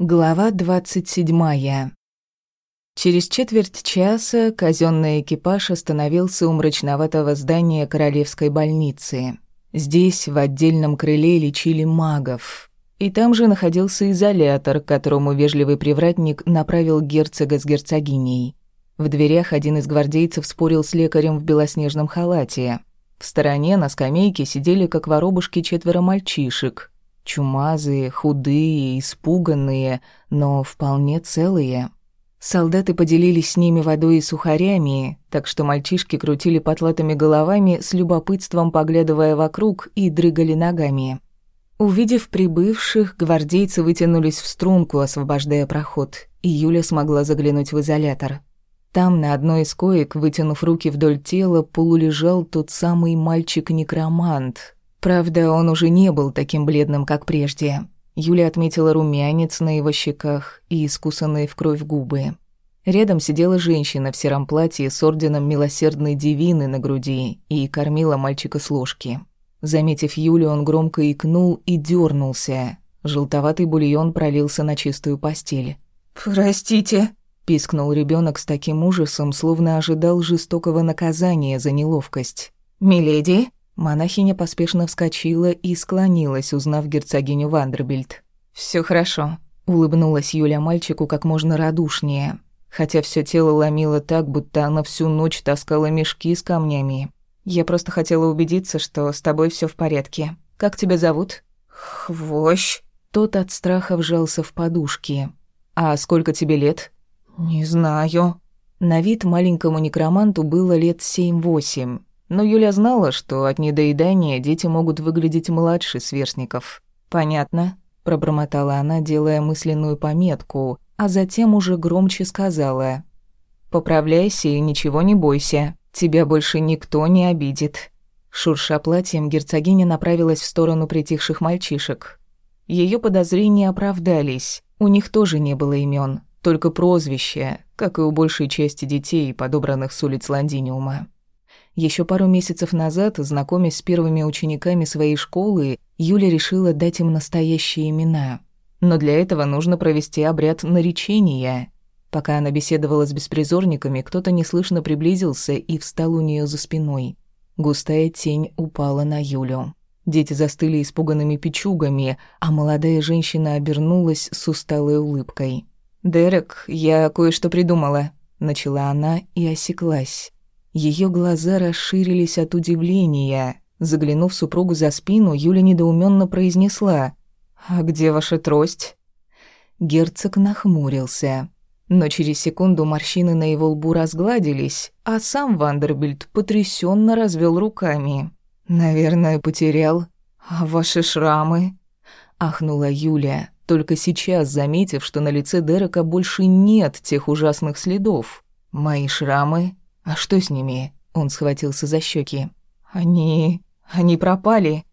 Глава двадцать седьмая. Через четверть часа казенный экипаж остановился у мрачноватого здания Королевской больницы. Здесь в отдельном крыле лечили магов. И там же находился изолятор, к которому вежливый привратник направил герцога с герцогиней. В дверях один из гвардейцев спорил с лекарем в белоснежном халате. В стороне на скамейке сидели как воробушки четверо мальчишек, Чумазые, худые, испуганные, но вполне целые. Солдаты поделились с ними водой и сухарями, так что мальчишки крутили потлатыми головами, с любопытством поглядывая вокруг и дрыгали ногами. Увидев прибывших, гвардейцы вытянулись в струнку, освобождая проход, и Юля смогла заглянуть в изолятор. Там, на одной из коек, вытянув руки вдоль тела, полулежал тот самый мальчик-некромант, Правда, он уже не был таким бледным, как прежде. Юля отметила румянец на его щеках и искусанные в кровь губы. Рядом сидела женщина в сером платье с орденом милосердной девины на груди и кормила мальчика с ложки. Заметив Юлю, он громко икнул и дернулся. Желтоватый бульон пролился на чистую постель. «Простите», — пискнул ребенок с таким ужасом, словно ожидал жестокого наказания за неловкость. «Миледи?» Монахиня поспешно вскочила и склонилась, узнав герцогиню Вандербильд. Все хорошо», — улыбнулась Юля мальчику как можно радушнее, хотя все тело ломило так, будто она всю ночь таскала мешки с камнями. «Я просто хотела убедиться, что с тобой все в порядке. Как тебя зовут?» «Хвощ». Тот от страха вжался в подушки. «А сколько тебе лет?» «Не знаю». На вид маленькому некроманту было лет семь-восемь. Но Юля знала, что от недоедания дети могут выглядеть младше сверстников. «Понятно», — пробормотала она, делая мысленную пометку, а затем уже громче сказала. «Поправляйся и ничего не бойся. Тебя больше никто не обидит». Шурша платьем, герцогиня направилась в сторону притихших мальчишек. Ее подозрения оправдались. У них тоже не было имен, только прозвища, как и у большей части детей, подобранных с улиц Лондиниума. Еще пару месяцев назад, знакомясь с первыми учениками своей школы, Юля решила дать им настоящие имена. Но для этого нужно провести обряд наречения. Пока она беседовала с беспризорниками, кто-то неслышно приблизился и встал у нее за спиной. Густая тень упала на Юлю. Дети застыли испуганными печугами, а молодая женщина обернулась с усталой улыбкой. «Дерек, я кое-что придумала», — начала она и осеклась. Ее глаза расширились от удивления. Заглянув супругу за спину, Юля недоуменно произнесла: "А где ваша трость?" Герцог нахмурился, но через секунду морщины на его лбу разгладились, а сам Вандербильд потрясенно развел руками. "Наверное, потерял. А ваши шрамы?" ахнула Юля, только сейчас заметив, что на лице Дерека больше нет тех ужасных следов. "Мои шрамы?" «А что с ними?» Он схватился за щеки. «Они... они пропали».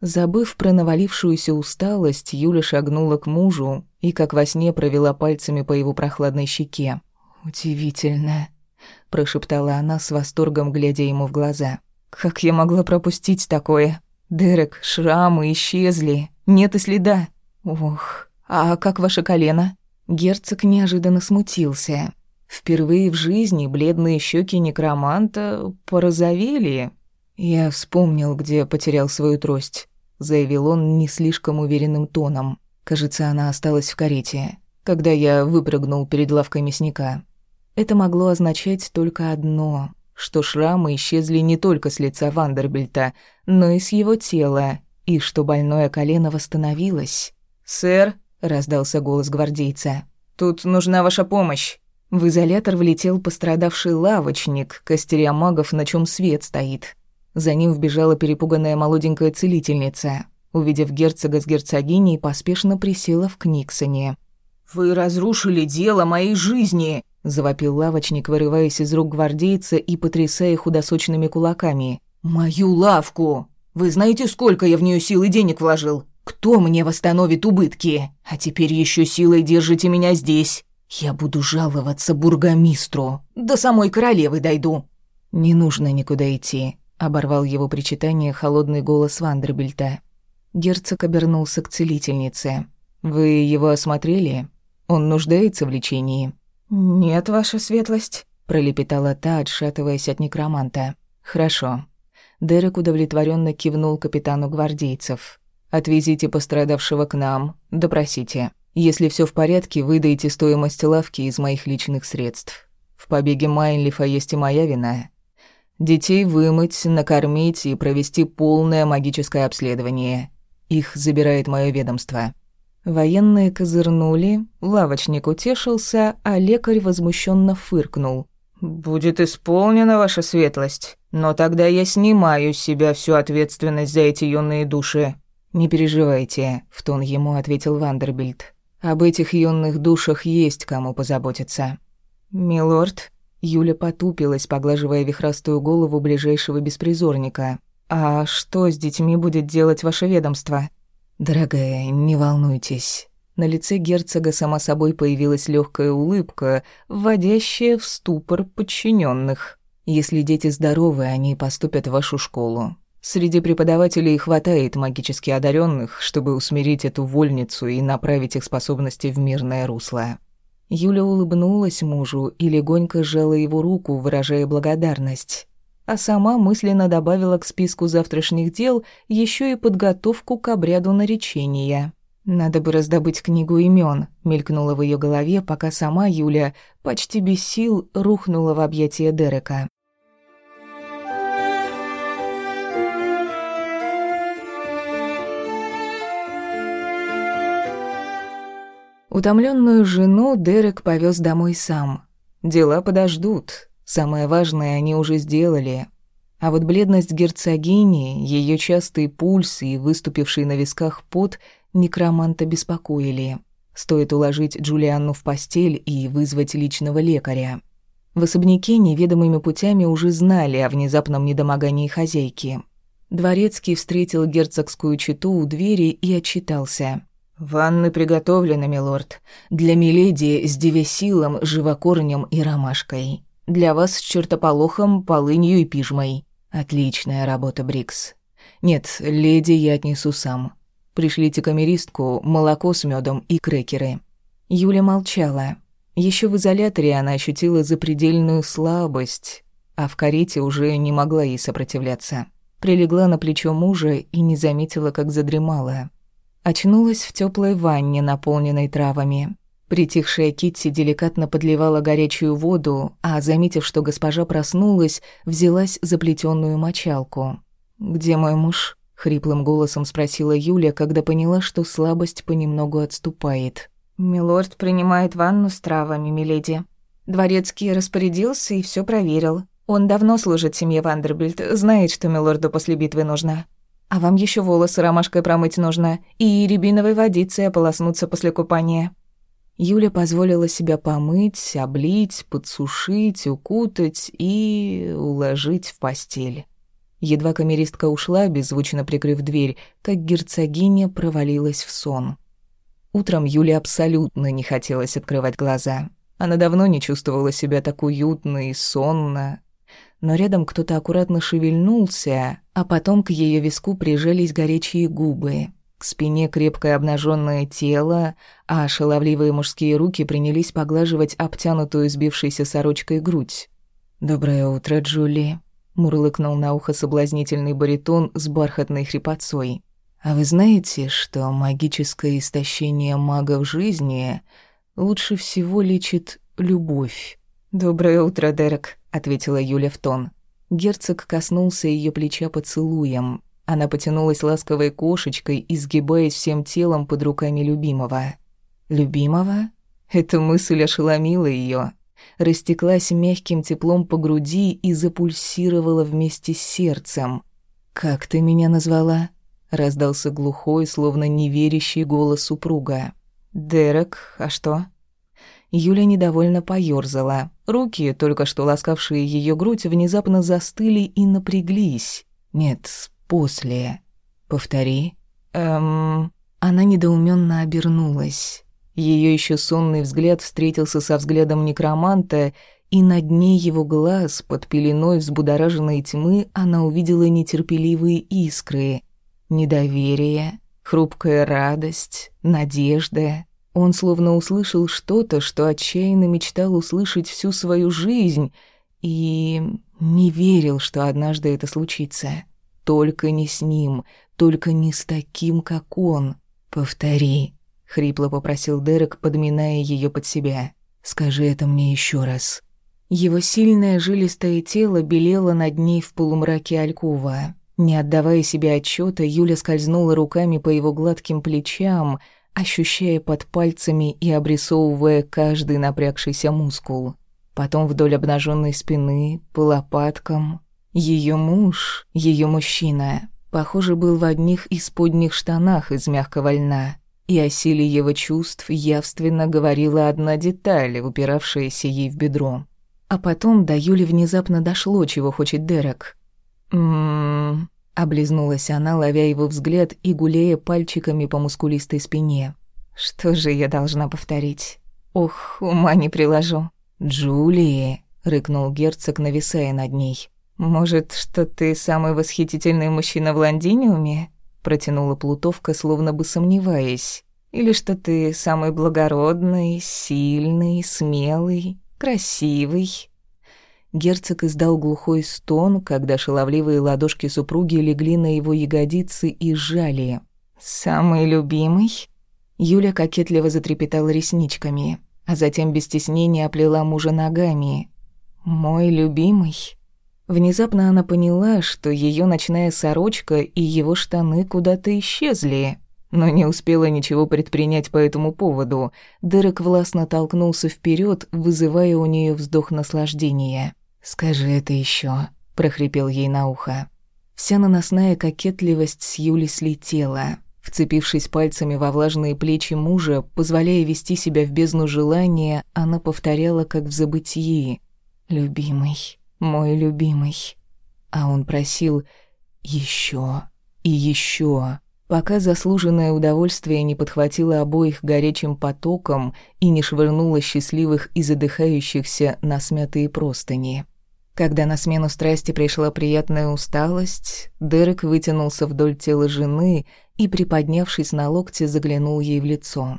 Забыв про навалившуюся усталость, Юля шагнула к мужу и, как во сне, провела пальцами по его прохладной щеке. «Удивительно», — прошептала она с восторгом, глядя ему в глаза. «Как я могла пропустить такое? Дерек, шрамы исчезли, нет и следа. Ох, а как ваше колено?» Герцог неожиданно смутился. Впервые в жизни бледные щеки некроманта порозовели. «Я вспомнил, где потерял свою трость», — заявил он не слишком уверенным тоном. Кажется, она осталась в карете, когда я выпрыгнул перед лавкой мясника. Это могло означать только одно, что шрамы исчезли не только с лица Вандербильта, но и с его тела, и что больное колено восстановилось. «Сэр», — раздался голос гвардейца, — «тут нужна ваша помощь». В изолятор влетел пострадавший лавочник, костеря магов, на чем свет стоит. За ним вбежала перепуганная молоденькая целительница. Увидев герцога с герцогиней, поспешно присела в Книксоне. «Вы разрушили дело моей жизни!» – завопил лавочник, вырываясь из рук гвардейца и потрясая худосочными кулаками. «Мою лавку! Вы знаете, сколько я в нее сил и денег вложил? Кто мне восстановит убытки? А теперь еще силой держите меня здесь!» Я буду жаловаться бургомистру. До самой королевы дойду. Не нужно никуда идти, оборвал его причитание холодный голос Вандербильта. Герцог обернулся к целительнице. Вы его осмотрели? Он нуждается в лечении?» «Нет, ваша светлость», — пролепетала та, отшатываясь от некроманта. «Хорошо». Дерек удовлетворенно кивнул капитану гвардейцев. «Отвезите пострадавшего к нам, допросите. Если все в порядке, выдайте стоимость лавки из моих личных средств. В побеге Майнлифа есть и моя вина. Детей вымыть, накормить и провести полное магическое обследование. Их забирает мое ведомство». Военные козырнули, лавочник утешился, а лекарь возмущенно фыркнул. «Будет исполнена ваша светлость, но тогда я снимаю с себя всю ответственность за эти юные души». «Не переживайте», — в тон ему ответил Вандербильд. «Об этих юных душах есть кому позаботиться». «Милорд», — Юля потупилась, поглаживая вихрастую голову ближайшего беспризорника. «А что с детьми будет делать ваше ведомство?» «Дорогая, не волнуйтесь». На лице герцога сама собой появилась легкая улыбка, вводящая в ступор подчиненных. «Если дети здоровы, они поступят в вашу школу. Среди преподавателей хватает магически одаренных, чтобы усмирить эту вольницу и направить их способности в мирное русло». Юля улыбнулась мужу и легонько сжала его руку, выражая благодарность а сама мысленно добавила к списку завтрашних дел еще и подготовку к обряду наречения. «Надо бы раздобыть книгу имен», — мелькнула в ее голове, пока сама Юля почти без сил рухнула в объятия Дерека. Утомленную жену Дерек повез домой сам. Дела подождут, Самое важное они уже сделали. А вот бледность герцогини, ее частые пульсы и выступивший на висках пот некроманта беспокоили. Стоит уложить Джулианну в постель и вызвать личного лекаря. В особняке неведомыми путями уже знали о внезапном недомогании хозяйки. Дворецкий встретил герцогскую чету у двери и отчитался. «Ванны приготовлены, милорд. Для миледи с девесилом, живокорнем и ромашкой. Для вас с чертополохом, полынью и пижмой. Отличная работа, Брикс. Нет, леди я отнесу сам. Пришлите камеристку, молоко с медом и крекеры». Юля молчала. Еще в изоляторе она ощутила запредельную слабость, а в карете уже не могла ей сопротивляться. Прилегла на плечо мужа и не заметила, как задремала. Очнулась в теплой ванне, наполненной травами. Притихшая Китти деликатно подливала горячую воду, а, заметив, что госпожа проснулась, взялась за плетённую мочалку. «Где мой муж?» — хриплым голосом спросила Юля, когда поняла, что слабость понемногу отступает. «Милорд принимает ванну с травами, миледи. Дворецкий распорядился и всё проверил. Он давно служит семье Вандербильд, знает, что милорду после битвы нужно. А вам ещё волосы ромашкой промыть нужно и рябиновой водицей ополоснуться после купания». Юля позволила себя помыть, облить, подсушить, укутать и уложить в постель. Едва камеристка ушла, беззвучно прикрыв дверь, как герцогиня провалилась в сон. Утром Юле абсолютно не хотелось открывать глаза. Она давно не чувствовала себя так уютно и сонно. Но рядом кто-то аккуратно шевельнулся, а потом к ее виску прижались горячие губы. К спине крепкое обнаженное тело, а шаловливые мужские руки принялись поглаживать обтянутую сбившейся сорочкой грудь. «Доброе утро, Джули», — мурлыкнул на ухо соблазнительный баритон с бархатной хрипотцой. «А вы знаете, что магическое истощение мага в жизни лучше всего лечит любовь?» «Доброе утро, Дерек», — ответила Юля в тон. Герцог коснулся ее плеча поцелуем, она потянулась ласковой кошечкой, изгибаясь всем телом под руками любимого. «Любимого?» Эта мысль ошеломила ее, растеклась мягким теплом по груди и запульсировала вместе с сердцем. «Как ты меня назвала?» — раздался глухой, словно неверящий голос супруга. «Дерек, а что?» Юля недовольно поёрзала. Руки, только что ласкавшие ее грудь, внезапно застыли и напряглись. Нет, после. Повтори. Эм... Она недоуменно обернулась. Ее еще сонный взгляд встретился со взглядом некроманта, и на дне его глаз, под пеленой взбудораженной тьмы, она увидела нетерпеливые искры. Недоверие, Хрупкая радость, надежда. Он словно услышал что-то, что отчаянно мечтал услышать всю свою жизнь, и не верил, что однажды это случится. Только не с ним, только не с таким, как он. «Повтори», — хрипло попросил Дерек, подминая ее под себя. «Скажи это мне еще раз». Его сильное жилистое тело белело над ней в полумраке алькова. Не отдавая себе отчета, Юля скользнула руками по его гладким плечам, ощущая под пальцами и обрисовывая каждый напрягшийся мускул. Потом вдоль обнаженной спины, по лопаткам. Ее муж, ее мужчина, похоже, был в одних исподних штанах из мягкого льна. И о силе его чувств явственно говорила одна деталь, упиравшаяся ей в бедро. А потом до Юли внезапно дошло, чего хочет Дерек. «М-м-м», облизнулась она, ловя его взгляд и гуляя пальчиками по мускулистой спине. «Что же я должна повторить? Ох, ума не приложу». «Джулии», — рыкнул герцог, нависая над ней. «Может, что ты самый восхитительный мужчина в Лондиниуме?» протянула Плутовка, словно бы сомневаясь. «Или что ты самый благородный, сильный, смелый, красивый?» Герцог издал глухой стон, когда шаловливые ладошки супруги легли на его ягодицы и сжали. «Самый любимый?» Юля кокетливо затрепетала ресничками, а затем без стеснения оплела мужа ногами. «Мой любимый?» Внезапно она поняла, что ее ночная сорочка и его штаны куда-то исчезли, но не успела ничего предпринять по этому поводу. Дерек властно толкнулся вперед, вызывая у нее вздох наслаждения. «Скажи это еще, прохрипел ей на ухо. Вся наносная кокетливость с Юли слетела. Вцепившись пальцами во влажные плечи мужа, позволяя вести себя в бездну желания, она повторяла, как в забытии. «Любимый, мой любимый. А он просил еще и еще, пока заслуженное удовольствие не подхватило обоих горячим потоком и не швырнуло счастливых и задыхающихся на смятые простыни. Когда на смену страсти пришла приятная усталость, Дерек вытянулся вдоль тела жены и, приподнявшись на локте, заглянул ей в лицо.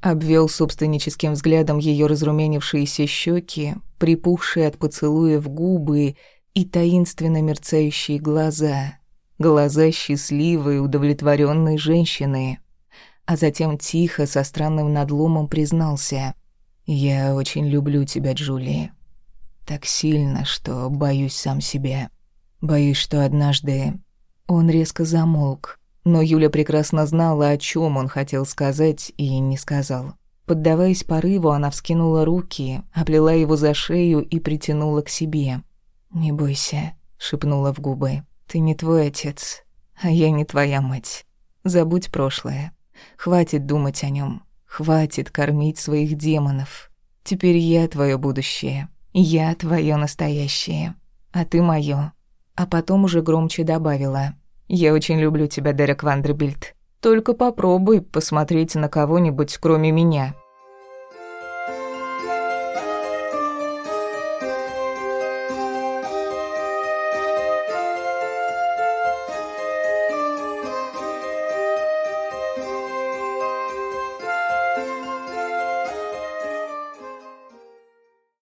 Обвел собственническим взглядом ее разрумянившиеся щеки, припухшие от поцелуев губы и таинственно мерцающие глаза. Глаза счастливой, удовлетворенной женщины. А затем тихо, со странным надломом признался. «Я очень люблю тебя, Джулия. Так сильно, что боюсь сам себя. Боюсь, что однажды...» Он резко замолк, но Юля прекрасно знала, о чем он хотел сказать, и не сказал. Поддаваясь порыву, она вскинула руки, оплела его за шею и притянула к себе. «Не бойся», — шепнула в губы. «Ты не твой отец, а я не твоя мать. Забудь прошлое. Хватит думать о нем. Хватит кормить своих демонов. Теперь я твое будущее. Я твое настоящее. А ты моё». А потом уже громче добавила. «Я очень люблю тебя, Дерек Вандербильд. Только попробуй посмотреть на кого-нибудь, кроме меня».